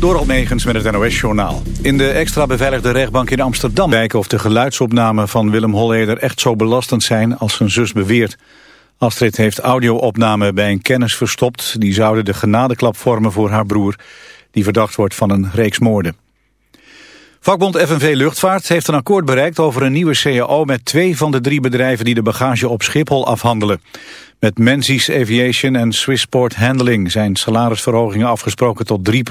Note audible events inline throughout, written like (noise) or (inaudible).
Door Almegens met het NOS-journaal. In de extra beveiligde rechtbank in Amsterdam kijken of de geluidsopnamen van Willem Holleder echt zo belastend zijn als zijn zus beweert. Astrid heeft audio-opnamen bij een kennis verstopt. Die zouden de genadeklap vormen voor haar broer, die verdacht wordt van een reeks moorden. Vakbond FNV Luchtvaart heeft een akkoord bereikt over een nieuwe CAO met twee van de drie bedrijven die de bagage op Schiphol afhandelen. Met Menzies Aviation en Swissport Handling zijn salarisverhogingen afgesproken tot 3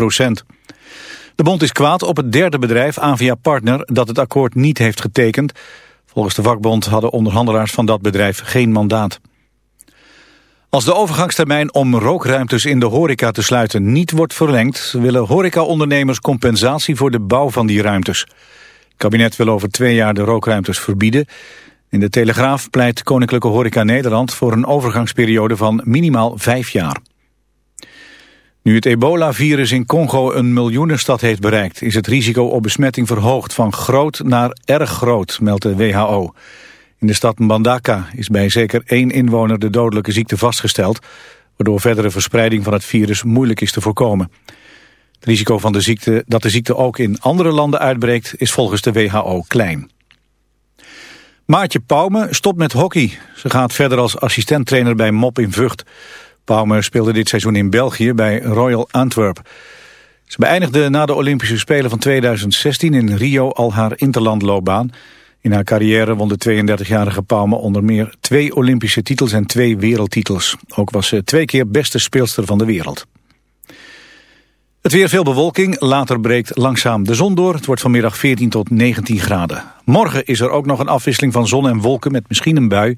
De bond is kwaad op het derde bedrijf, Avia Partner, dat het akkoord niet heeft getekend. Volgens de vakbond hadden onderhandelaars van dat bedrijf geen mandaat. Als de overgangstermijn om rookruimtes in de horeca te sluiten niet wordt verlengd... willen horecaondernemers compensatie voor de bouw van die ruimtes. Het kabinet wil over twee jaar de rookruimtes verbieden. In de Telegraaf pleit Koninklijke Horeca Nederland voor een overgangsperiode van minimaal vijf jaar. Nu het ebola-virus in Congo een miljoenenstad heeft bereikt... is het risico op besmetting verhoogd van groot naar erg groot, meldt de WHO. In de stad Mbandaka is bij zeker één inwoner de dodelijke ziekte vastgesteld... waardoor verdere verspreiding van het virus moeilijk is te voorkomen. Het risico van de ziekte, dat de ziekte ook in andere landen uitbreekt... is volgens de WHO klein. Maartje Pauwme stopt met hockey. Ze gaat verder als assistenttrainer bij MOP in Vught. Pauwme speelde dit seizoen in België bij Royal Antwerp. Ze beëindigde na de Olympische Spelen van 2016 in Rio al haar interlandloopbaan. In haar carrière won de 32-jarige Pauwme onder meer twee Olympische titels en twee wereldtitels. Ook was ze twee keer beste speelster van de wereld. Het weer veel bewolking, later breekt langzaam de zon door. Het wordt vanmiddag 14 tot 19 graden. Morgen is er ook nog een afwisseling van zon en wolken met misschien een bui.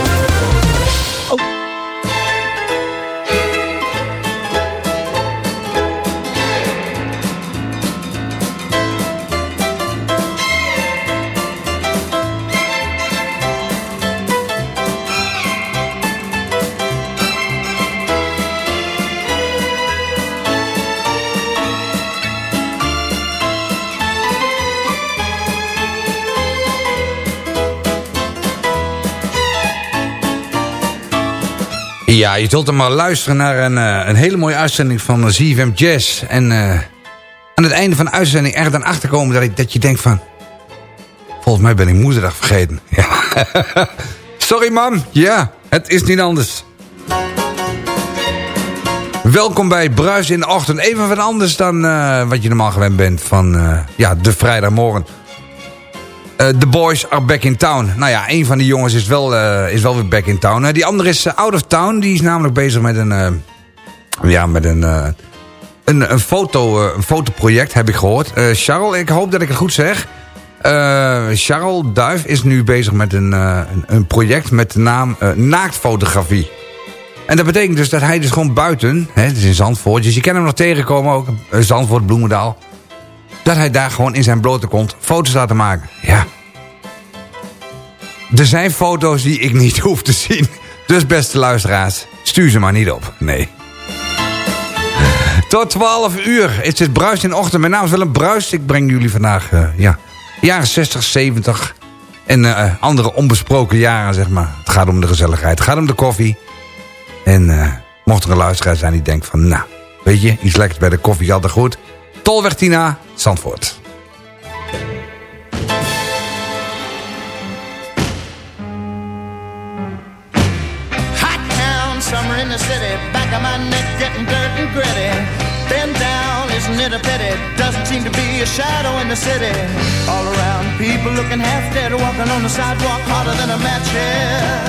Ja, je zult er maar luisteren naar een, uh, een hele mooie uitzending van ZFM Jazz. En uh, aan het einde van de uitzending er dan achterkomen dat, ik, dat je denkt van... Volgens mij ben ik moederdag vergeten. (laughs) Ja. Sorry mam, ja, het is niet anders. Welkom bij Bruis in de Ochtend. Even wat anders dan wat je normaal gewend bent van ja, de vrijdagmorgen. Uh, the boys are back in town. Nou ja, een van die jongens is wel, uh, is wel weer back in town. Uh, die andere is out of town. Die is namelijk bezig met een... ja, met een... een, een, foto, een fotoproject, heb ik gehoord. Charles, ik hoop dat ik het goed zeg. Charles Duif is nu bezig met een, een, een, project met de naam Naaktfotografie. En dat betekent dus dat hij dus gewoon buiten... Hè, het is in Zandvoort, dus je kan hem nog tegenkomen ook. Zandvoort, Bloemendaal dat hij daar gewoon in zijn blote kont foto's laten maken. Ja. er zijn foto's die ik niet (laughs) hoef te zien. Dus beste luisteraars, stuur ze maar niet op. Nee. Tot 12 uur is het Bruis in ochtend. Mijn naam is Willem Bruis. Ik breng jullie vandaag uh, ja, jaren 60, 70 en uh, andere onbesproken jaren, zeg maar. Het gaat om de gezelligheid. Het gaat om de koffie. En mocht er een luisteraar zijn die denkt van... Nou, weet je, iets lekkers bij de koffie is altijd goed. Tolweg Tina, Zandvoort. Hot town, summer in the city. Back of my neck getting dirt and gritty. Bend down, isn't it a pity? Doesn't seem to be a shadow in the city. All around, people looking half dead, walking on the sidewalk harder than a match here.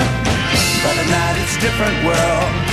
But at night it's different world.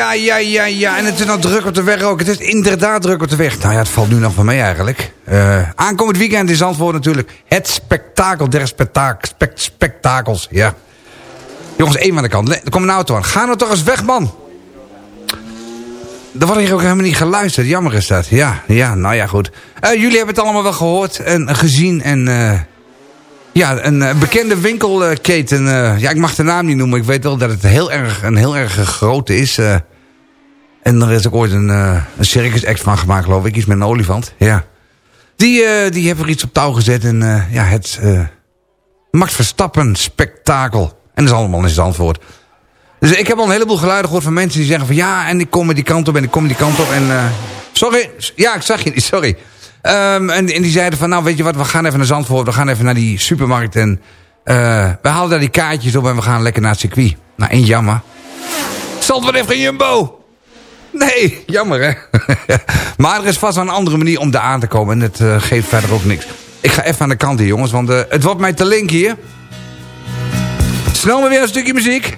Ja, ja, ja, ja. En het is nou druk op de weg ook. Het is inderdaad druk op de weg. Nou ja, het valt nu nog van mee eigenlijk. Uh, aankomend weekend is antwoord natuurlijk het spektakel der spektak spek spektakels. Ja. Jongens, één aan de kant. Er komt een auto aan. Ga nou toch eens weg, man. Er wordt hier ook helemaal niet geluisterd. Jammer is dat. Ja, ja nou ja, goed. Uh, jullie hebben het allemaal wel gehoord en gezien. En uh, ja, een bekende winkelketen. Ja, ik mag de naam niet noemen. Ik weet wel dat het heel erg, een heel erg grote is. Uh, en er is ook ooit een, een circus van gemaakt, geloof ik. Iets met een olifant. Ja. Die, die hebben er iets op touw gezet. En ja, het Max Verstappen spektakel. En dat is allemaal in antwoord. Dus ik heb al een heleboel geluiden gehoord van mensen die zeggen van... Ja, en ik kom die kant op en ik kom die kant op. En sorry, ja, ik zag je niet, sorry. Um, en, die zeiden van, nou weet je wat, we gaan even naar Zandvoort. We gaan even naar die supermarkt. En uh, we halen daar die kaartjes op en we gaan lekker naar het circuit. Nou, één jammer. Zandvoort heeft geen Jumbo. Nee, jammer hè. (laughs) maar er is vast een andere manier om daar aan te komen. En het uh, geeft verder ook niks. Ik ga even aan de kant hier jongens, want uh, het wordt mij te link hier. Snel maar weer een stukje muziek.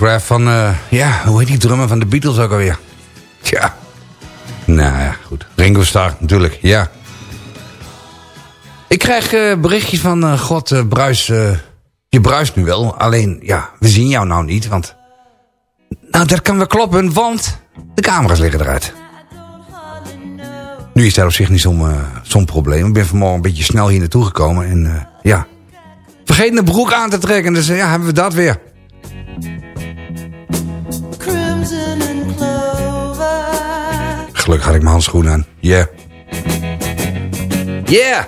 Fotograaf van... eh, ja, hoe heet die drummer van de Beatles ook alweer? Tja. Nou ja, goed. Ringo Starr, natuurlijk, ja. Ik krijg eh, berichtjes van... eh, God, Bruis, je bruist nu wel. Alleen, ja, we zien jou nou niet, want... Nou, dat kan wel kloppen, want de camera's liggen eruit. Nu is dat op zich niet zo'n probleem. Ik ben vanmorgen een beetje snel hier naartoe gekomen en ja... Vergeet een broek aan te trekken, dus ja, hebben we dat weer. Gelukkig had ik mijn handschoenen aan. Yeah. Yeah!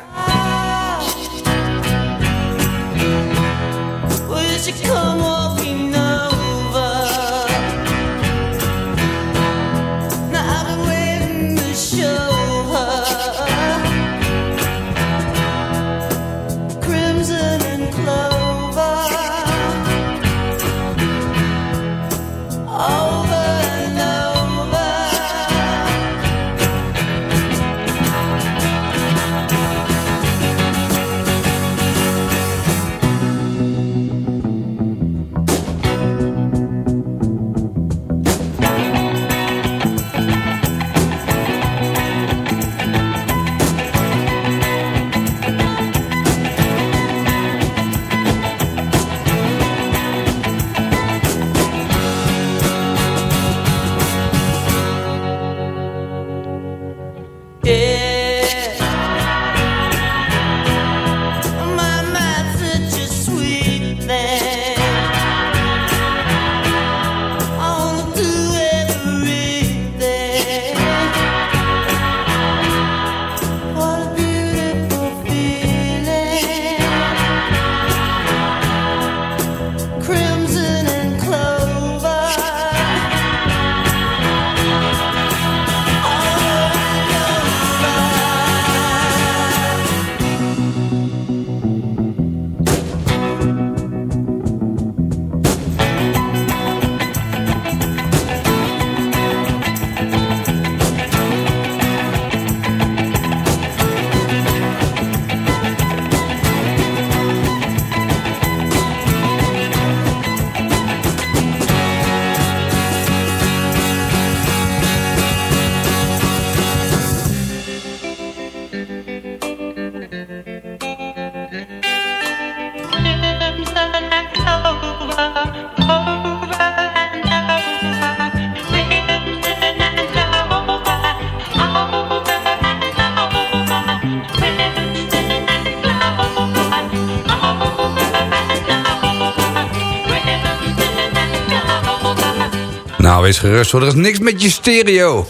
Wees gerust hoor, er is niks met je stereo.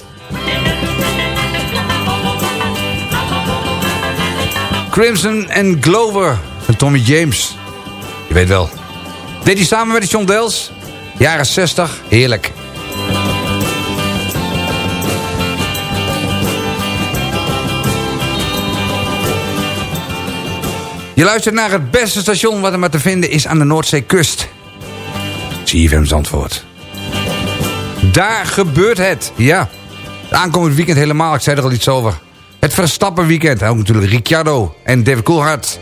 Crimson and Glover van Tommy James. Je weet wel. Deed hij samen met John Dells? Jaren 60, heerlijk. Je luistert naar het beste station wat er maar te vinden is aan de Noordzeekust. CFM Zandvoort. Daar gebeurt het, ja. Aankomend weekend helemaal, ik zei er al iets over. Het Verstappen weekend, ook natuurlijk Ricciardo en David Coulthard.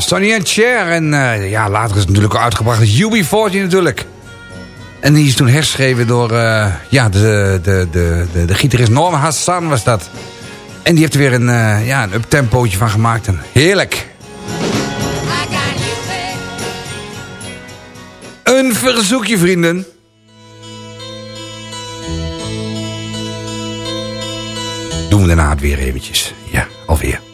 Sonny en Cher. En eh, ja, later is het natuurlijk al uitgebracht. UB40 natuurlijk. En die is toen herschreven door eh, ja, de, de, de, de, de gitarist Norm Hassan was dat. En die heeft er weer een, uh, ja, een uptempootje van gemaakt. Heerlijk. Een verzoekje vrienden. Doen we daarna het weer eventjes. Ja, alweer.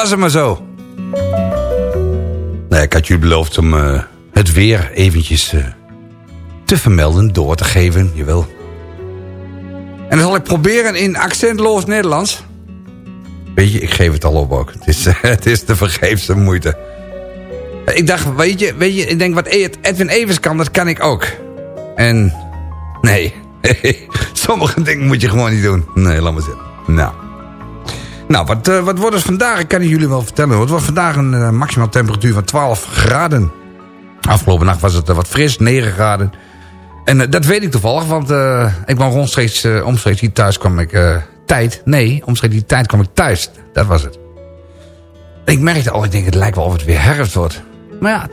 was het maar zo. Nee, ik had jullie beloofd om eh, het weer eventjes eh, te vermelden, door te geven. Jawel. En dan zal ik proberen in accentloos Nederlands. Weet je, ik geef het al op ook. Het is, (laughs) het is de vergeefse moeite. Ik dacht, weet je, weet je, ik denk wat Edwin Evers kan, dat kan ik ook. En nee, (laughs) sommige dingen moet je gewoon niet doen. Nee, laat maar zitten. Nou. Nou, wat, eh, wat wordt het vandaag? Ik kan het jullie wel vertellen. Het wordt vandaag een uh, maximaal temperatuur van 12 graden. Afgelopen nacht was het eh, wat fris, 9 graden. En eh, dat weet ik toevallig, want eh, ik kwam rondstreeks, omstreeks hier thuis kwam ik... eh, tijd, nee, omstreeks die tijd kwam ik thuis. Dat was het. Ik merkte al, ik denk, het lijkt wel of het weer herfst wordt. Maar ja,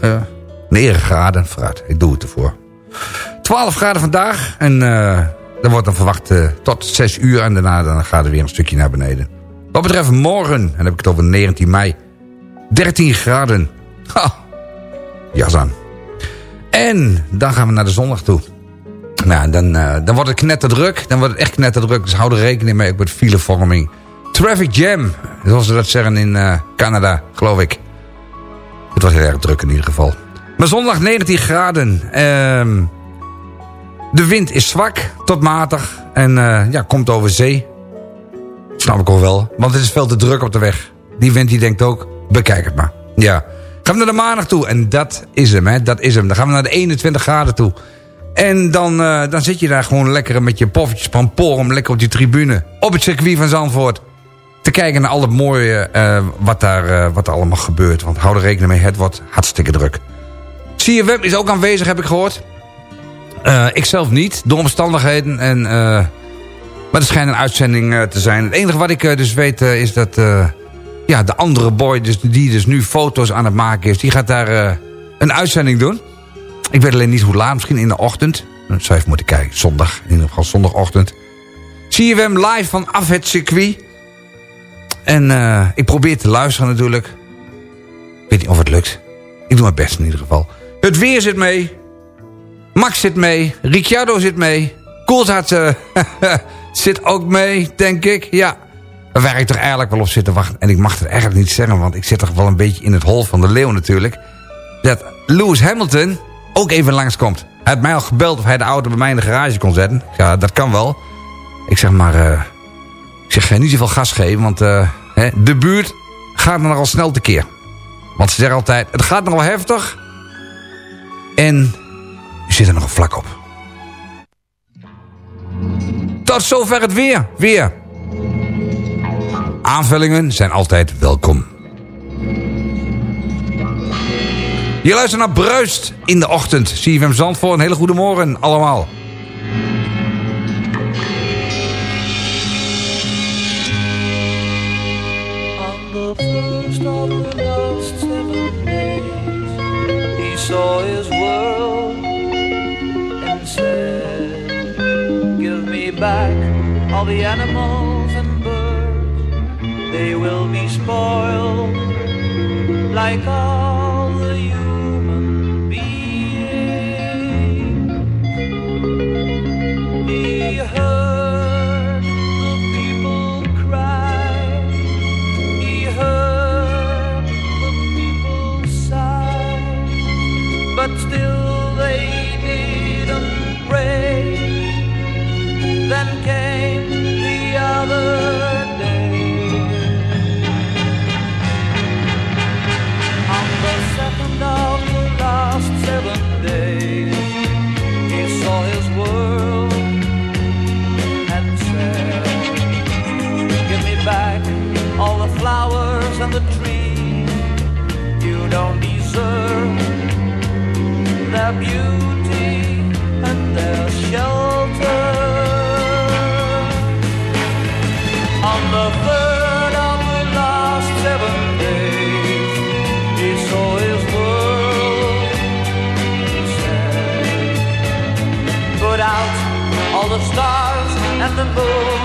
eh 9 graden, vooruit. Ik doe het ervoor. 12 graden vandaag. En er wordt dan verwacht eh, tot 6 uur. En daarna dan gaat het weer een stukje naar beneden. Wat betreft morgen, en dan heb ik het over 19 mei. 13 graden. Ha, jas. En dan gaan we naar de zondag toe. Nou, dan, eh, dan wordt het knetterdruk. Dan wordt het echt knetterdruk. Dus hou er rekening mee met filevorming. Traffic jam, zoals ze dat zeggen in eh, Canada, geloof ik. Het was heel erg druk in ieder geval. Maar zondag 19 graden. Ehm, de wind is zwak tot matig. En eh, ja, komt over zee. Snap ik ook wel. Want het is veel te druk op de weg. Die wind die denkt ook, bekijk het maar. Ja. Gaan we naar de maandag toe. En dat is hem, hè. Dat is hem. Dan gaan we naar de 21 graden toe. En dan, eh, dan zit je daar gewoon lekker met je poffertjes pamporum... lekker op die tribune. Op het circuit van Zandvoort. Te kijken naar al het mooie eh, wat, daar, wat er allemaal gebeurt. Want hou er rekening mee, het wordt hartstikke druk. CFM is ook aanwezig, heb ik gehoord. Eh ik zelf niet, door omstandigheden. En, eh, maar er schijnt een uitzending eh, te zijn. Het enige wat ik dus weet is dat... ja, de andere boy dus, die dus nu foto's aan het maken is... die gaat daar een uitzending doen. Ik weet alleen niet hoe laat, misschien in de ochtend. Dat zou even moeten kijken, zondag. In ieder geval zondagochtend. CFM live vanaf het circuit. En ik probeer te luisteren natuurlijk. Ik weet niet of het lukt. Ik doe mijn best in ieder geval. Het weer zit mee. Max zit mee. Ricciardo zit mee. Koolzaad eh, (laughs) zit ook mee, denk ik. Ja. Waar ik toch eigenlijk wel op zit te wachten. En ik mag het eigenlijk niet zeggen, want ik zit toch wel een beetje in het hol van de leeuw natuurlijk. Dat Lewis Hamilton ook even langskomt. Hij had mij al gebeld of hij de auto bij mij in de garage kon zetten. Ja, dat kan wel. Ik zeg maar, eh, ik zeg niet zoveel gas geven, want eh, de buurt gaat er al snel tekeer. Want ze zeggen altijd, het gaat nogal heftig. En u zit er nog een vlak op. Tot zover het weer. Weer. Aanvullingen zijn altijd welkom. Je luistert naar Bruist in de ochtend. CFM Zandvoort, een hele goede morgen allemaal. Saw his world back. All the animals and birds, they will be spoiled like all and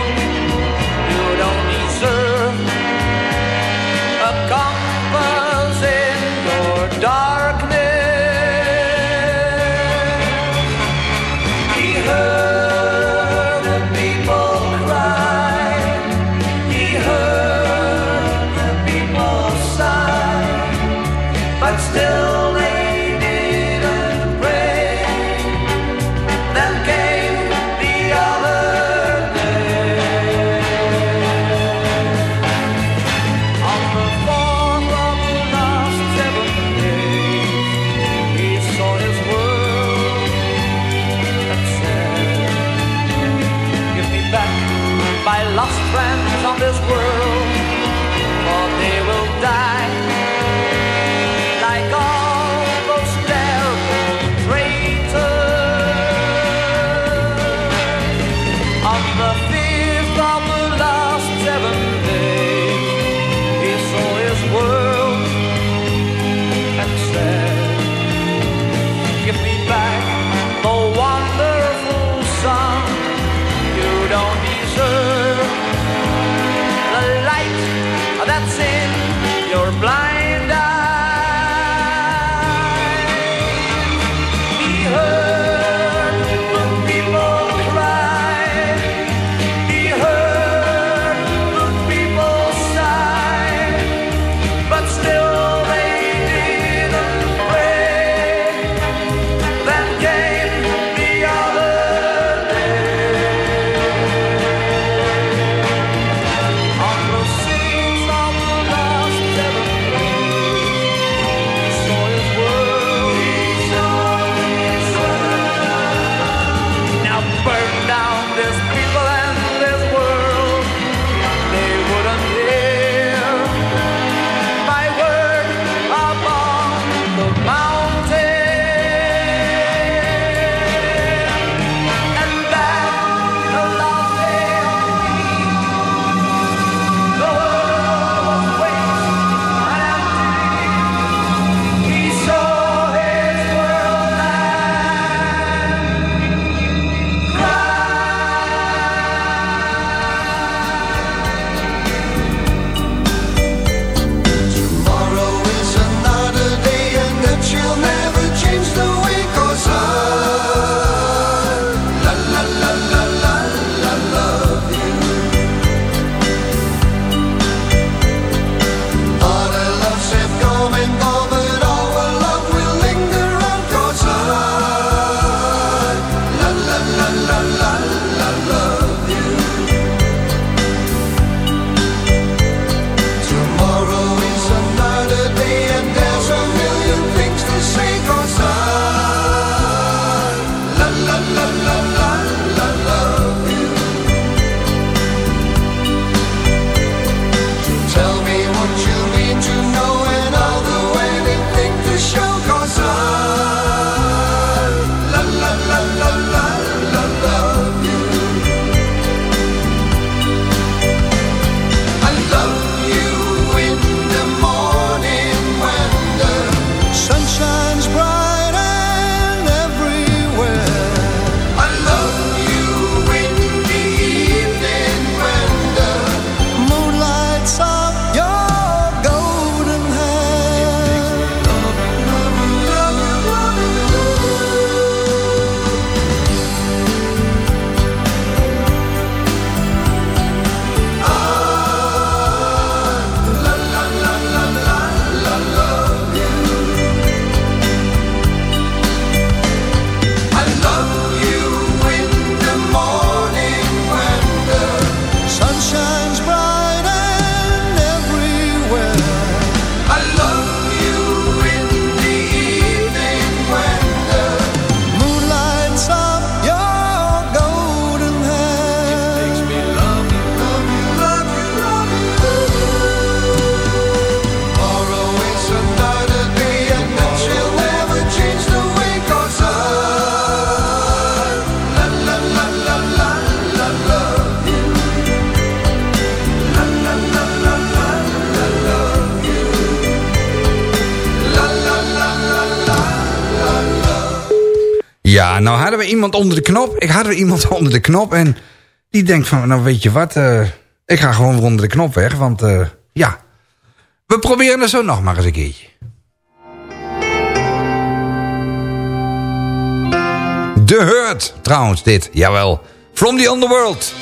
hadden we iemand onder de knop. Ik had er iemand (laughs) onder de knop. En die denkt van, nou weet je wat, eh, ik ga gewoon onder de knop weg. Want eh, ja, we proberen het zo nog maar eens een keertje. De Hurt, trouwens dit, jawel. From the Underworld.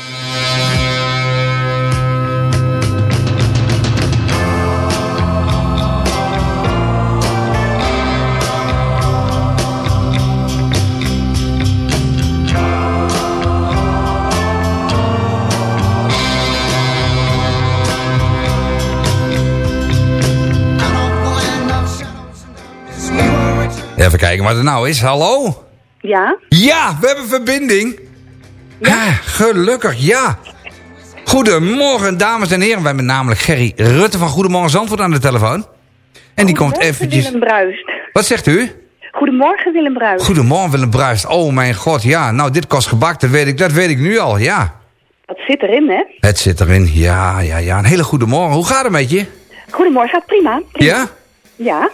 Even kijken wat er nou is. Hallo? Ja? Ja, we hebben verbinding. Ja. Gelukkig, ja. Goedemorgen, dames en heren. Wij hebben namelijk Gerry Rutte van Goedemorgen Zandvoort aan de telefoon. En die oh, komt eventjes... Willem Bruist. Wat zegt u? Goedemorgen, Willem Bruist. Goedemorgen, Willem Bruist. Oh, mijn god, ja. Nou, dit kost gebak, dat weet ik, dat weet ik nu al, ja. Het zit erin, hè? Het zit erin, ja, ja, ja. Een hele goede morgen. Hoe gaat het met je? Goedemorgen, gaat prima. Ja? Ja.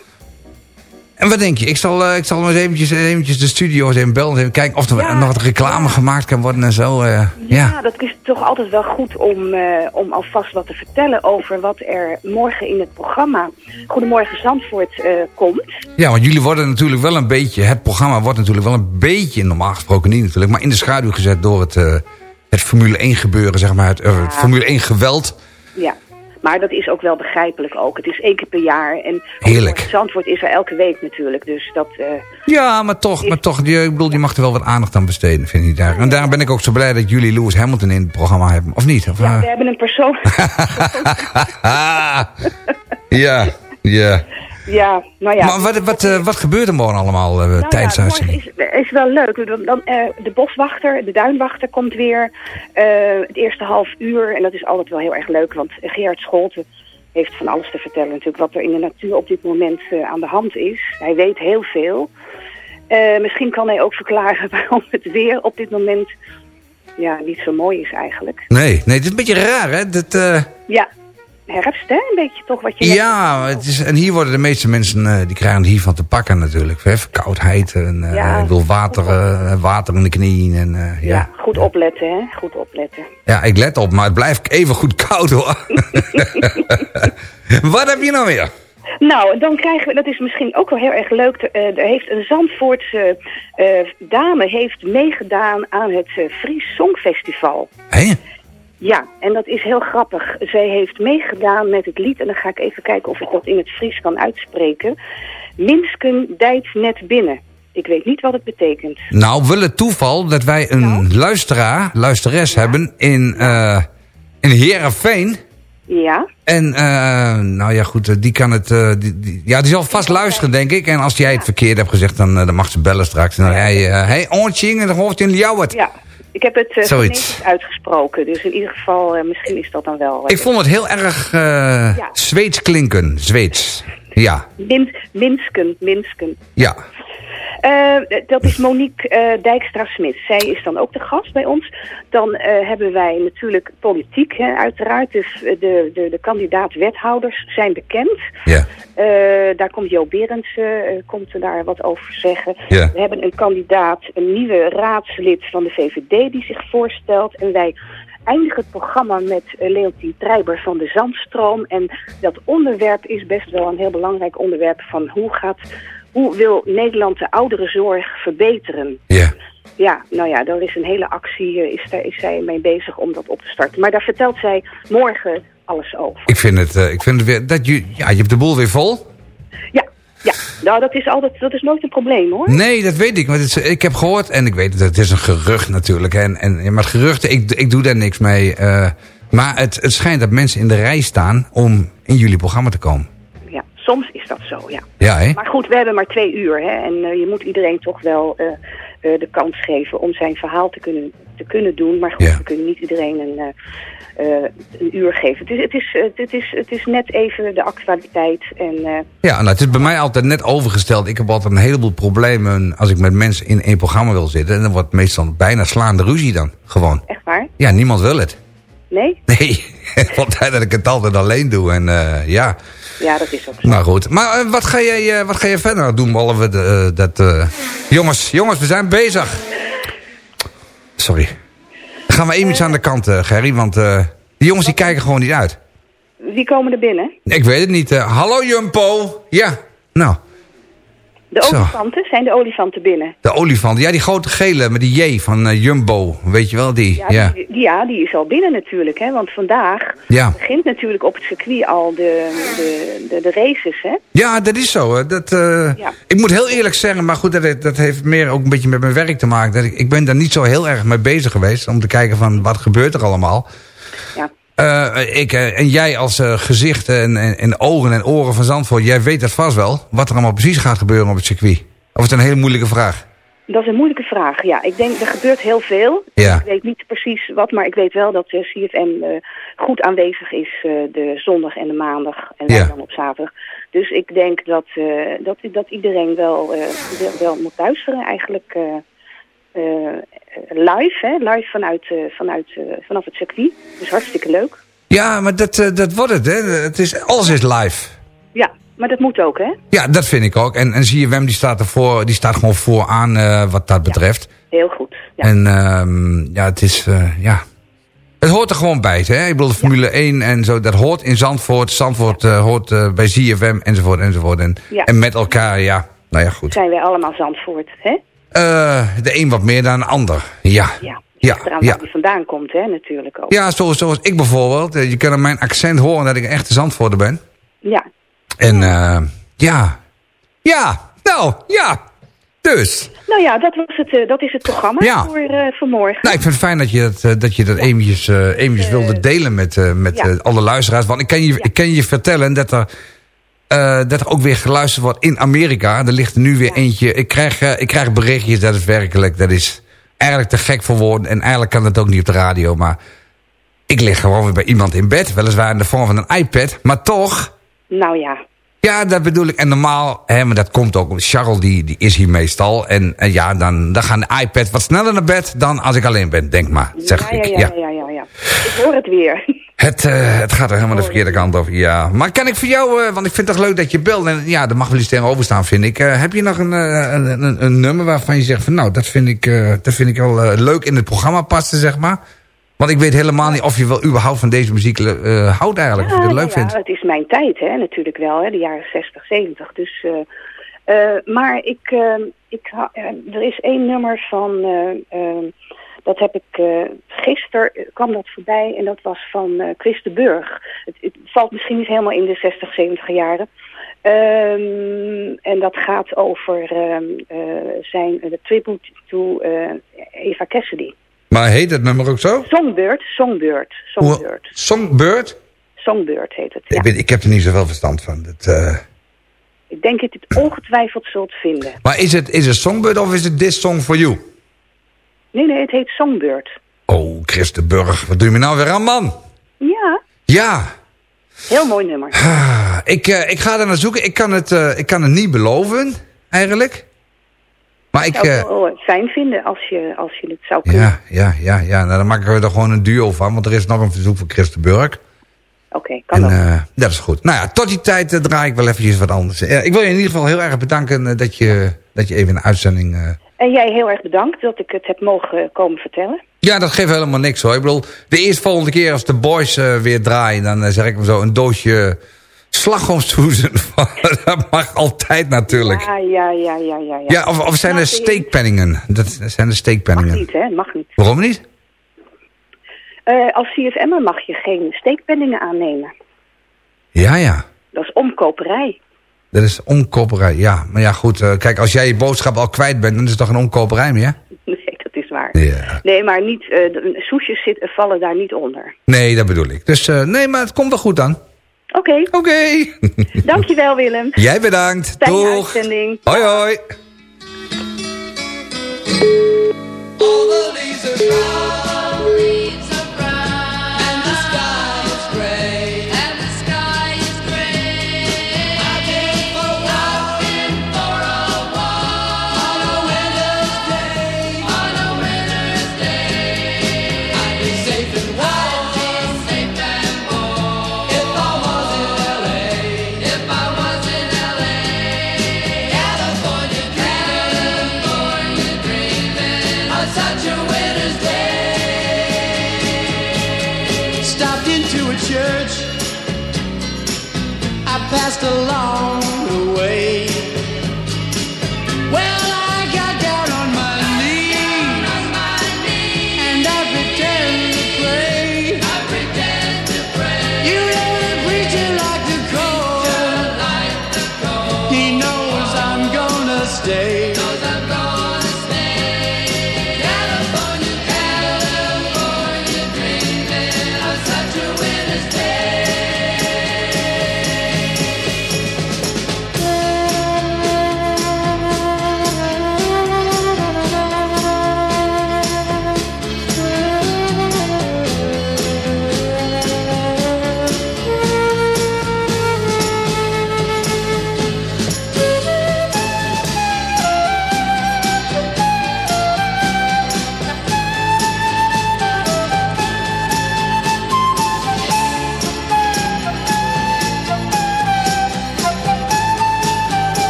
En wat denk je? Ik zal, eh, ik zal eens eventjes, eventjes de studio's even bellen. Even kijken of er Ja, nog wat reclame gemaakt kan worden en zo. eh, ja. Ja, dat is toch altijd wel goed om, eh, om alvast wat te vertellen over wat er morgen in het programma Goedemorgen Zandvoort komt. ja, want jullie worden natuurlijk wel een beetje... Het programma wordt natuurlijk wel een beetje, normaal gesproken niet natuurlijk... maar in de schaduw gezet door het, het Formule 1 gebeuren, zeg maar. Het, het Formule 1 geweld. Ja. Maar dat is ook wel begrijpelijk ook. Het is één keer per jaar. En Heerlijk. Zandvoort is er elke week natuurlijk. Dus dat... eh, Ja, maar toch, maar toch die, ik bedoel, die mag er wel wat aandacht aan besteden, vind ik daar. En daarom ben ik ook zo blij dat jullie Lewis Hamilton in het programma hebben. Of niet? Of, ja, eh? we hebben een persoon... (laughs) (laughs) ja, ja. Ja, nou ja. Maar wat, wat, eh, wat gebeurt er morgen allemaal Nou tijdens de ja, uitzending? morgen is, is wel leuk. Dan, dan, eh, de boswachter, de duinwachter komt weer het eerste half uur. En dat is altijd wel heel erg leuk, want Gerard Scholten heeft van alles te vertellen natuurlijk wat er in de natuur op dit moment aan de hand is. Hij weet heel veel. Misschien kan hij ook verklaren (laughs) waarom het weer op dit moment ja, niet zo mooi is eigenlijk. Nee, nee, het is een beetje raar, hè? Dat, Ja, herfst hè, een beetje toch wat je... ja, het is, en hier worden de meeste mensen, eh, die krijgen hiervan te pakken natuurlijk. Hè? Verkoudheid en Ja. ik wil water, eh, water in de knieën. En, ja. Ja, goed opletten hè, goed opletten. ja, ik let op, maar het blijft even goed koud hoor. (laughs) wat heb je nou weer? Nou, dan krijgen we, dat is misschien ook wel heel erg leuk. er heeft een Zandvoortse dame heeft meegedaan aan het Fries Songfestival. Hé? Ja, en dat is heel grappig. Zij heeft meegedaan met het lied, en dan ga ik even kijken of ik dat in het Fries kan uitspreken. Minsken dijt net binnen. Ik weet niet wat het betekent. Nou, wel het toeval dat wij een Nou? luisteraar, luisteres hebben in, eh in Heerenveen. Ja, En, eh, nou ja, goed, eh, die kan het... eh, die, die- ja, die zal vast luisteren, denk ik. En als jij het verkeerd hebt gezegd, dan, dan mag ze bellen straks. En dan hij, hey, ontjing, en dan hoort in jou het. ja. Ik heb het uh, Zoiets. uitgesproken, dus in ieder geval, eh, misschien is dat dan wel... eh, Ik vond het heel erg Ja. Zweeds klinken. Zweeds. Ja, Min, Minsken, Minsken. ja. Eh, dat is Monique eh, Dijkstra-Smit. Zij is dan ook de gast bij ons. Dan eh, hebben wij natuurlijk politiek, hè, uiteraard. Dus de, de, de kandidaat-wethouders zijn bekend. Ja. Daar komt Jo Berends komt er daar wat over zeggen. Ja. We hebben een kandidaat, een nieuwe raadslid van de VVD die zich voorstelt. En wij eindigen het programma met uh, Leontien Treiber van de Zandstroom. En dat onderwerp is best wel een heel belangrijk onderwerp van hoe gaat... Hoe wil Nederland de ouderenzorg verbeteren? Ja. Ja, nou ja, daar is een hele actie, eh, is, daar, is zij mee bezig om dat op te starten. Maar daar vertelt zij morgen alles over. Ik vind het, eh, ik vind het weer... Dat je, ja, je hebt de boel weer vol. Ja, ja. Nou, dat is, altijd, dat is nooit een probleem hoor. Nee, dat weet ik. Het is, ik heb gehoord, en ik weet het, het is een gerucht natuurlijk. En, en, maar geruchten, ik, ik doe daar niks mee. eh, maar het, het schijnt dat mensen in de rij staan om in jullie programma te komen. Ja, soms is dat zo, ja. Ja, hè? Maar goed, we hebben maar twee uur hè. En eh, je moet iedereen toch wel eh, de kans geven om zijn verhaal te kunnen, te kunnen doen. Maar goed, Ja. we kunnen niet iedereen een, eh, eh, een uur geven. Het is, het, is, eh, het, is, het is net even de actualiteit. En Ja, nou, het is bij mij altijd net overgesteld. Ik heb altijd een heleboel problemen als ik met mensen in één programma wil zitten. En dan wordt meestal bijna slaande ruzie dan. Gewoon. echt waar? Ja, niemand wil het. Nee? (laughs) Nee, (laughs) want dat ik het altijd alleen doe. En ja, Ja, dat is ook zo. nou goed. Maar wat, ga jij, wat ga je verder doen? Behalve de, dat... Jongens, jongens, we zijn bezig. Sorry. Dan gaan we even iets aan de kant, eh, Gerry. Want eh, die jongens die kijken gewoon niet uit. Wie komen er binnen? Ik weet het niet. eh, hallo Jumpo. Ja, nou. De Zo. olifanten? Zijn de olifanten binnen? De olifant. Ja, die grote gele met die J van eh, Jumbo. Weet je wel, die. Ja, Ja. Die, die- ja, die is al binnen natuurlijk. Hè? Want vandaag Ja. begint natuurlijk op het circuit al de, de, de, de races. Hè? Ja, dat is zo. hè. Dat, eh, Ja. Ik moet heel eerlijk zeggen, maar goed, dat, heeft- dat heeft meer ook een beetje met mijn werk te maken. Dat ik, ik ben daar niet zo heel erg mee bezig geweest om te kijken van wat gebeurt er allemaal. Eh, ik, eh, en jij als eh, gezicht en, en, en ogen en oren van Zandvoort, jij weet dat vast wel. Wat er allemaal precies gaat gebeuren op het circuit. Of is het een hele moeilijke vraag? Dat is een moeilijke vraag. Ja, ik denk er gebeurt heel veel. Ja. Ik weet niet precies wat, maar ik weet wel dat CFM goed aanwezig is de zondag en de maandag en Ja. dan op zaterdag. Dus ik denk dat, dat, dat iedereen wel, wel, moet luisteren eigenlijk live, hè? live vanuit, eh, vanuit, eh, vanaf het circuit. Dus hartstikke leuk. Ja, maar dat, eh, dat wordt het, hè. Het is, alles is live. Ja, maar dat moet ook, hè? Ja, dat vind ik ook. En, en ZFM die staat, ervoor, die staat gewoon vooraan eh wat dat betreft. Heel goed. Ja. En ehm, ja, het is, eh, ja... Het hoort er gewoon bij, hè. Ik bedoel, de Formule 1 en zo, dat hoort in Zandvoort. Zandvoort eh, hoort eh, bij ZFM, enzovoort, enzovoort. En, en met elkaar, ja, nou ja, goed. Zijn wij allemaal Zandvoort, hè? Eh, de een wat meer dan de ander, ja. Ja. Ja, eraan ja. waar die vandaan komt, hè, natuurlijk ook. Ja, zoals, zoals ik bijvoorbeeld. Eh, Je kan aan mijn accent horen dat ik een echte Zandvoorter ben. Ja. En eh, ja, ja, nou, ja. Dus. Nou ja, dat, was het, dat is het programma Ja. voor eh, vanmorgen. Nou, ik vind het fijn dat je dat, dat, je dat eventjes, eventjes wilde delen met, met alle luisteraars. Want ik kan je, ik kan je vertellen dat er, eh, dat er ook weer geluisterd wordt in Amerika. Er ligt er nu weer eentje. Ik krijg, eh, ik krijg berichtjes, dat is werkelijk, dat is eigenlijk te gek voor woorden. En eigenlijk kan het ook niet op de radio, maar ik lig gewoon weer bij iemand in bed. Weliswaar in de vorm van een iPad, maar toch... Nou ja, Ja, dat bedoel ik. En normaal, hè, maar dat komt ook. Charles die, die is hier meestal. En, en ja, dan, dan gaat de iPad wat sneller naar bed dan als ik alleen ben. Denk maar, zeg ja, ik. ja, ja, ja, ja. Ik hoor het weer. Het, eh, het gaat er helemaal de verkeerde kant over, ja. Maar kan ik voor jou, eh, want ik vind het toch leuk dat je belt. En ja, er mag wel iets tegenover staan, vind ik. Eh, heb je nog een, een, een, nummer waarvan je zegt van... nou, dat vind ik, dat vind ik wel leuk in het programma passen, zeg maar? Want ik weet helemaal niet of je wel überhaupt van deze muziek eh, houdt eigenlijk. of je het leuk ja, vindt. het is mijn tijd, hè, natuurlijk wel, hè, de jaren 60, 70. Dus, eh, eh, maar ik, ik, er is één nummer van, dat heb ik, gisteren kwam dat voorbij en dat was van Chris de Burg. Het, het valt misschien niet helemaal in de 60, 70 jaren. Ehm, en dat gaat over ehm, eh, zijn de tribute to Eva Cassidy. Maar heet het nummer ook zo? Songbird, Songbird, Songbird. Songbird? Songbird heet het, ja. Ik, ik heb er niet zoveel verstand van. Dat, eh, Ik denk dat je het ongetwijfeld zult vinden. Maar is het, is het Songbird of is het This Song For You? Nee, nee, het heet Songbird. Oh, Chris de Burg, wat doe je me nou weer aan, man? Ja, Ja, heel mooi nummer. ah, ik, eh, ik ga er naar zoeken. Ik kan, het, eh, ik kan het niet beloven, eigenlijk. Maar ik... Zou eh, het wel fijn vinden als je, als je het zou kunnen. ja, ja, ja, ja. Nou, dan maken we er gewoon een duo van. Want er is nog een verzoek van Chris de Burg. Oké, kan En ook. eh, dat is goed. Nou ja, tot die tijd eh, draai ik wel eventjes wat anders. Eh, ik wil je in ieder geval heel erg bedanken eh, dat, je, dat je even een uitzending... eh, En jij heel erg bedankt dat ik het heb mogen komen vertellen. Ja, dat geeft helemaal niks hoor. Ik bedoel, de eerste volgende keer als de boys eh, weer draaien... dan eh, zeg ik hem zo een doosje slagroomstoezen. (laughs) dat mag altijd natuurlijk. Ja, ja, ja, ja, ja. Ja, of, of zijn er Snap je? steekpenningen? Dat zijn Mag steekpenningen. niet, hè? Mag niet. Waarom niet? Eh, als CFM'er mag je geen steekpenningen aannemen. Ja, ja. Dat is omkoperij. Dat is omkoperij. Ja, maar ja goed. eh, kijk, als jij je boodschap al kwijt bent... dan is het toch een omkoperij meer? Nee, dat is waar. Ja. Nee, maar niet, de soesjes zitten, vallen daar niet onder. Nee, dat bedoel ik. Dus nee, maar het komt wel goed dan. Oké, Oké. (laughs) dankjewel Willem. Jij bedankt. Fijne Doeg. uitzending. Hoi, hoi. Stopped Passed along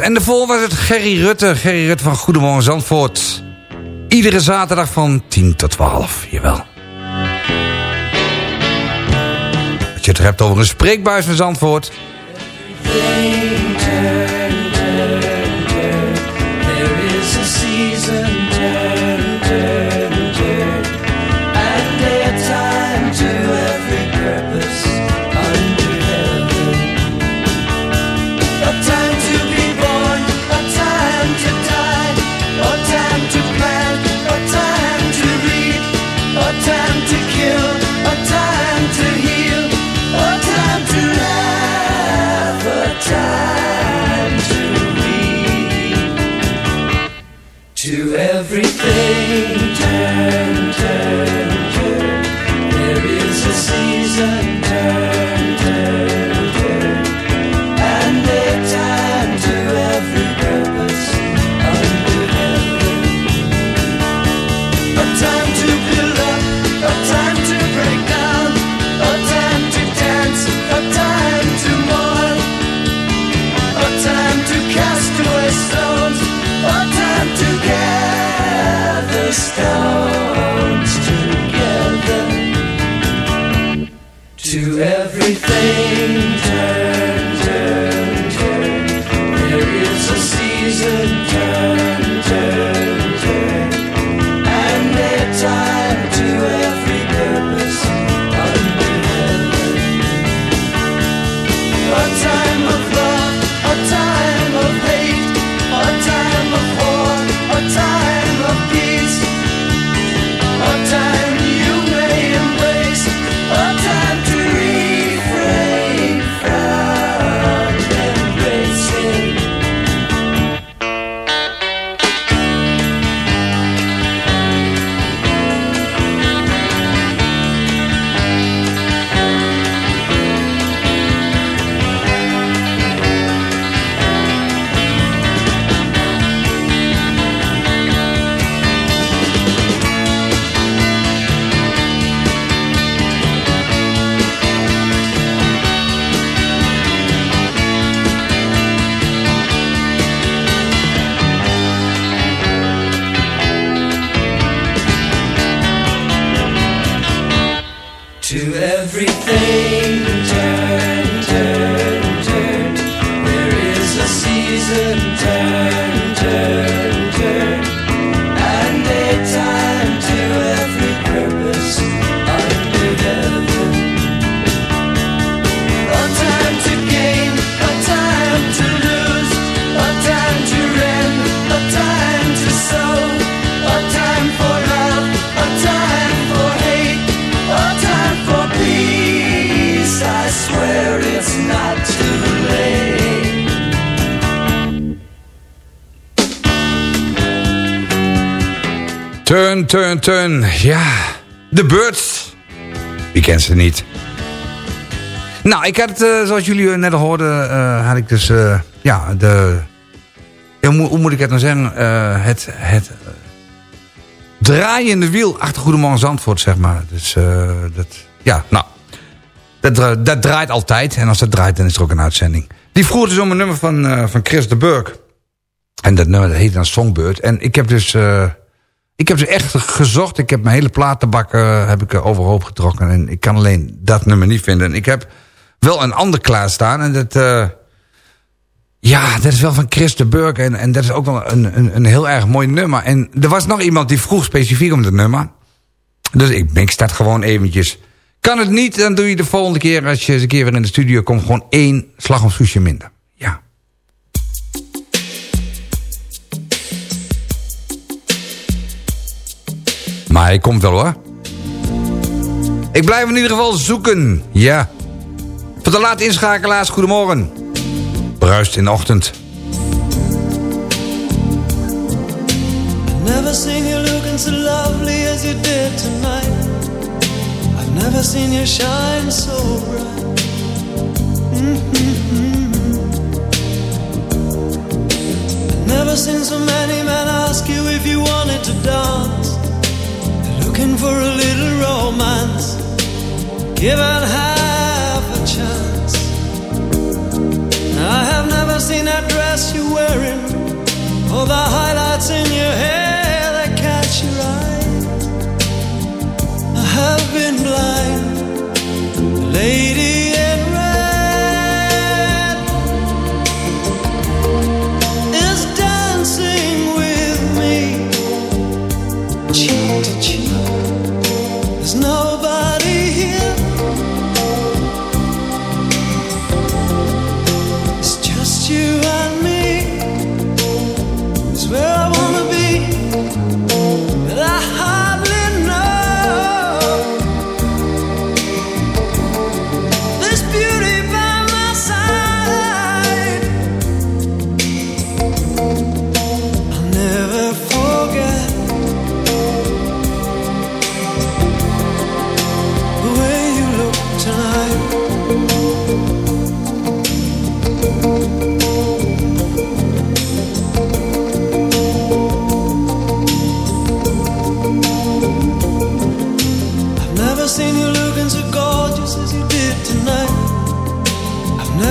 En daarvoor was het Gerry Rutte. Gerry Rutte van Goedemorgen Zandvoort. Iedere zaterdag van 10 tot 12. Jawel. Als je het hebt over een spreekbuis van Zandvoort... Turn. Ja, de Birds. Wie kent ze niet? Nou, ik had eh, zoals jullie net al hoorden, eh, had ik dus, eh, ja, de... hoe, moet ik het nou zeggen? Eh, het het eh, draaiende wiel achter Goedemorgen Zandvoort, zeg maar. Dus, eh, dat, ja, nou, dat, dat draait altijd. En als dat draait, dan is er ook een uitzending. Die vroeg dus om een nummer van, eh, van Chris de Burg. En dat nummer dat heet dan Songbird. En ik heb dus... ik heb ze echt gezocht. Ik heb mijn hele platenbak eh, heb ik eh, overhoop getrokken. En ik kan alleen dat nummer niet vinden. En ik heb wel een ander klaarstaan. En dat... eh, ja, dat is wel van Chris de Burg. En, en dat is ook wel een, een, een heel erg mooi nummer. En er was nog iemand die vroeg specifiek om dat nummer. Dus ik mix dat gewoon eventjes. Kan het niet, dan doe je de volgende keer... als je eens een keer weer in de studio komt... gewoon één slag om soesje minder. Maar hij komt wel hoor. Ik blijf in ieder geval zoeken. Ja. Voor de laat inschakelaars, goedemorgen. Bruist in de ochtend. Never seen you looking so lovely as you did tonight. I've never seen you shine so bright. Mm-hmm. I've never seen so many men ask you if you wanted to dance. Looking for a little romance. give Given half a chance. I have never seen that dress you're wearing, or the highlights in your hair that catch your eye. I have been blind, lady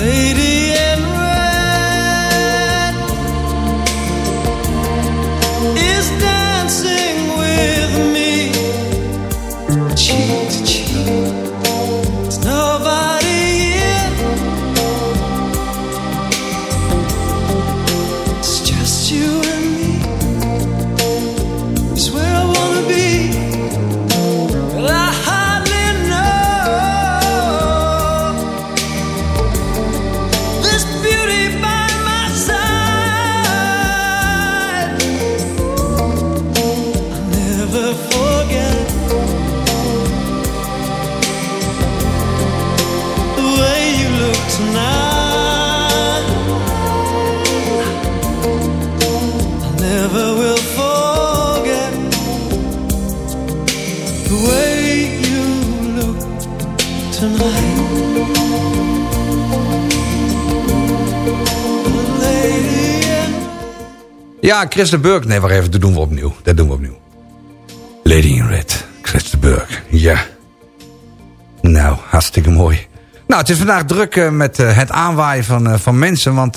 lady Ja, Chris de Burg. Nee, wacht even, dat doen we opnieuw. Dat doen we opnieuw. Lady in Red, Chris de Burg. Ja. Nou, hartstikke mooi. Nou, het is vandaag druk eh, met eh, het aanwaaien van, eh, van mensen. Want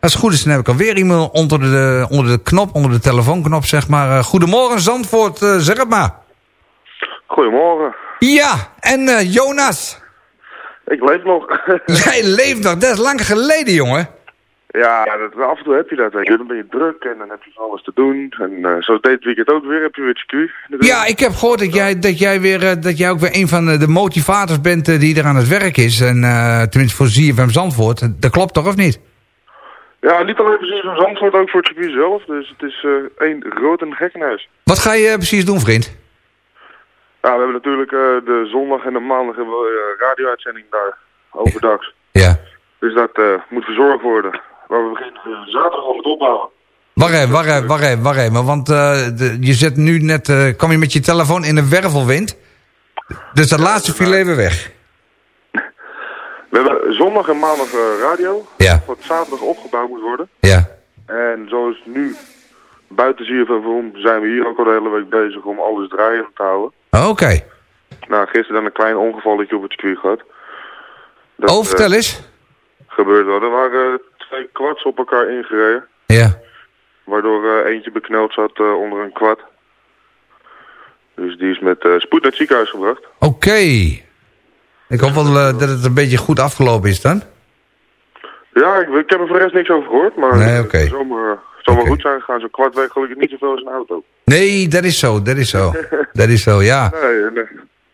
als het goed is, dan heb ik alweer iemand onder de, onder de knop, onder de telefoonknop, zeg maar. Goedemorgen, Zandvoort, zeg het maar. Goedemorgen. Ja, en Jonas. Ik leef nog. Jij leeft nog, dat is lang geleden, jongen. Ja, dat, af en toe heb je dat. Weet je. Dan ben je druk en dan heb je van alles te doen. En eh zoals dit weekend ook weer heb je weer circuit. Ja, ik heb gehoord dat jij, dat jij, weer, eh, dat jij ook weer een van de- motivators bent eh, die er aan het werk is. En tenminste voor ZFM Zandvoort. Dat klopt toch, of niet? Ja, niet alleen voor zo'n Zandvoort, ook voor het circuit zelf. Dus het is één groot en gekkenhuis. Wat ga je precies doen, vriend? Ja, we hebben natuurlijk de zondag en de maandag radio-uitzending daar, overdags. Ja. Dus dat moet verzorgd worden. Maar we beginnen eh, zaterdag al met opbouwen. Wacht even, wacht even, wacht even, wacht even. Want eh, de, je zit nu net, eh kwam je met je telefoon in een wervelwind. Dus dat laatste viel even weg. We hebben zondag en maandag radio. Ja. Wat zaterdag opgebouwd moet worden. Ja. En zoals nu buiten zie je van Vroom zijn we hier ook al de hele week bezig om alles draaiend te houden. Oké. Nou, gisteren dan een klein ongevalletje op het circuit gehad. Dat, Oh, vertel eens. gebeurde wel. Er waren twee kwarts op elkaar ingereden. Ja. Waardoor eh, eentje bekneld zat eh, onder een kwad. Dus die is met eh, spoed naar het ziekenhuis gebracht. Oké. Ik hoop wel dat het een beetje goed afgelopen is dan. Ja, ik, ik heb er voor de rest niks over gehoord. Maar Nee, het zal maar, goed zijn gegaan. Zo'n kwad gelukkig niet zoveel als een auto. Nee, dat is zo, dat is zo. (laughs) dat is zo, ja. Nee, nee.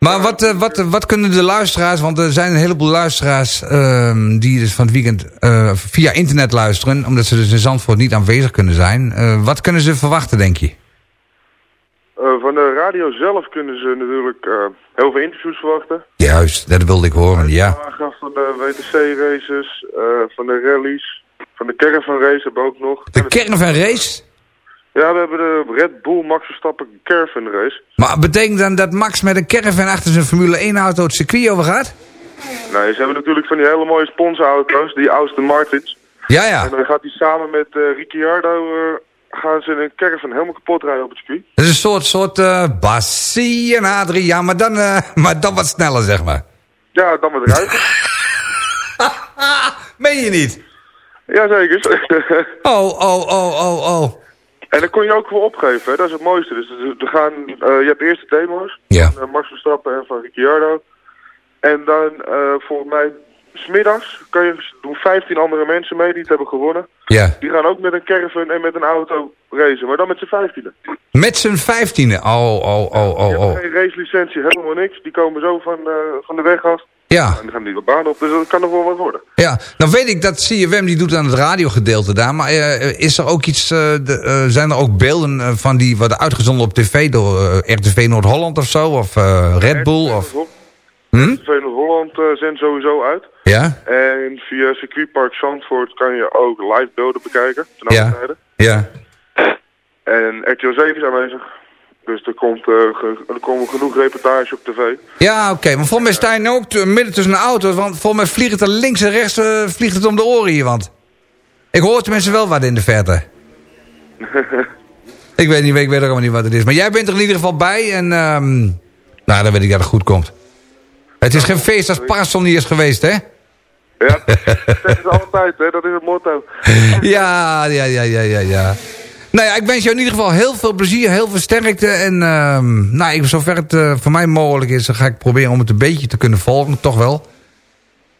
Maar wat, eh, wat, eh, wat kunnen de luisteraars, want er zijn een heleboel luisteraars ehm, die dus van het weekend eh, via internet luisteren, omdat ze dus in Zandvoort niet aanwezig kunnen zijn. Wat kunnen ze verwachten, denk je? Van de radio zelf kunnen ze natuurlijk heel veel interviews verwachten. Juist, dat wilde ik horen, ja. Van de WTC-races, van de rallies. Van de Caravan Race hebben we ook nog. De Caravan Race? Ja, we hebben de Red Bull Max Verstappen Caravan Race. Maar betekent dan dat Max met een caravan achter zijn Formule 1 auto het circuit over gaat? Nee, ze hebben natuurlijk van die hele mooie sponsorauto's, die Aston Martins. Ja, ja. En dan gaat hij samen met eh Ricciardo, eh, gaan ze in een caravan helemaal kapot rijden op het circuit. Dat is een soort, soort eh Bassie en Adriaan, maar dan, (laughs) maar dan wat sneller, zeg maar. Ja, dan wat rijden. (laughs) (laughs) Meen je niet? Jazeker. Oh, oh, oh, oh, oh. En dan kon je ook voor opgeven, hè? dat is het mooiste. Dus er- er gaan, eh, je hebt eerst de demo's Ja. van eh, Max Verstappen en van Ricciardo. En dan, eh, volgens mij, smiddags kan je, doen 15 andere mensen mee die het hebben gewonnen. Ja. Die gaan ook met een caravan en met een auto racen, maar dan met z'n vijftiende. Met zijn vijftiende. Oh, oh, oh, oh, oh. Geen racelicentie, helemaal niks. Die komen zo van, van de weg af. Ja. En die gaan nieuwe baan op, dus dat kan nog wel wat worden. Ja, nou weet ik dat CFM die doet aan het radiogedeelte daar. Maar eh, is er ook iets, eh, de, eh, zijn er ook beelden van die worden uitgezonden op tv door RTV Noord-Holland of zo? Of Red Bull? Of... Hm? TV Noord-Holland eh, zendt sowieso uit. Ja? En via circuitpark Zandvoort kan je ook live beelden bekijken. Ten Ja. Ja. En RTL 7 is aanwezig. Dus er, komt, eh, er komen genoeg reportage op tv. Ja, oké. Maar volgens mij sta je ook midden tussen de auto's. Want volgens mij vliegt het er links en rechts eh, vliegt het om de oren hier. Want ik hoor tenminste wel wat in de verte. (laughs) Ik weet niet, ik weet ook allemaal niet wat het is. Maar jij bent er in ieder geval bij. En ehm, nou, dan weet ik dat het goed komt. Het is geen feest als Parasol niet is geweest, hè? Ja, dat ze altijd, hè? dat is het motto. (laughs) Ja, ja, ja, ja, ja, ja. Nou ja, ik wens jou in ieder geval heel veel plezier, heel veel sterkte. En ehm, nou, ik, zover het eh, voor mij mogelijk is, dan ga ik proberen om het een beetje te kunnen volgen, toch wel.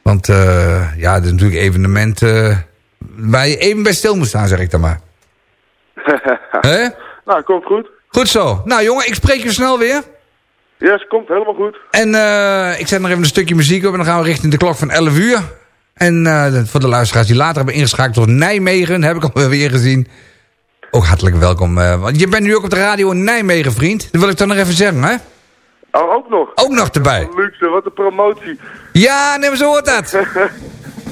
Want eh, ja, het is natuurlijk een evenement eh, waar je even bij stil moet staan, zeg ik dan maar. (laughs) Hè? Nou, komt goed. Goed zo. Nou jongen, ik spreek je snel weer. Yes, komt helemaal goed. En ik zet nog even een stukje muziek op en dan gaan we richting de klok van 11 uur. En voor de luisteraars die later hebben ingeschakeld tot Nijmegen, heb ik alweer weer gezien. Ook hartelijk welkom. eh, want je bent nu ook op de radio in Nijmegen, vriend. Dat wil ik dan nog even zeggen, hè? Oh, ook nog? Ook nog erbij. Luxe, wat een promotie. Ja, nee, maar zo hoort dat. (laughs) Hé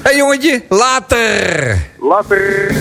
hey, jongetje, later. Later.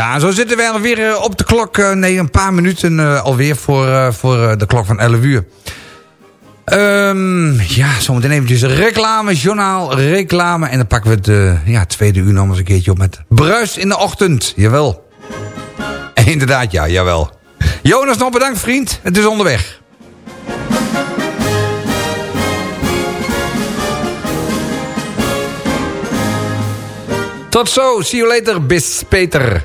Ja, zo zitten we alweer eh, op de klok. eh, nee, een paar minuten eh, alweer voor, voor de klok van 11 uur. Ehm, ja, zometeen eventjes reclame, journaal, reclame. En dan pakken we het ja, tweede uur nog eens een keertje op met Bruis in de ochtend. Jawel. (laughs) Inderdaad, ja, jawel. Jonas, nog bedankt vriend. Het is onderweg. Tot zo, see you later, bis Peter.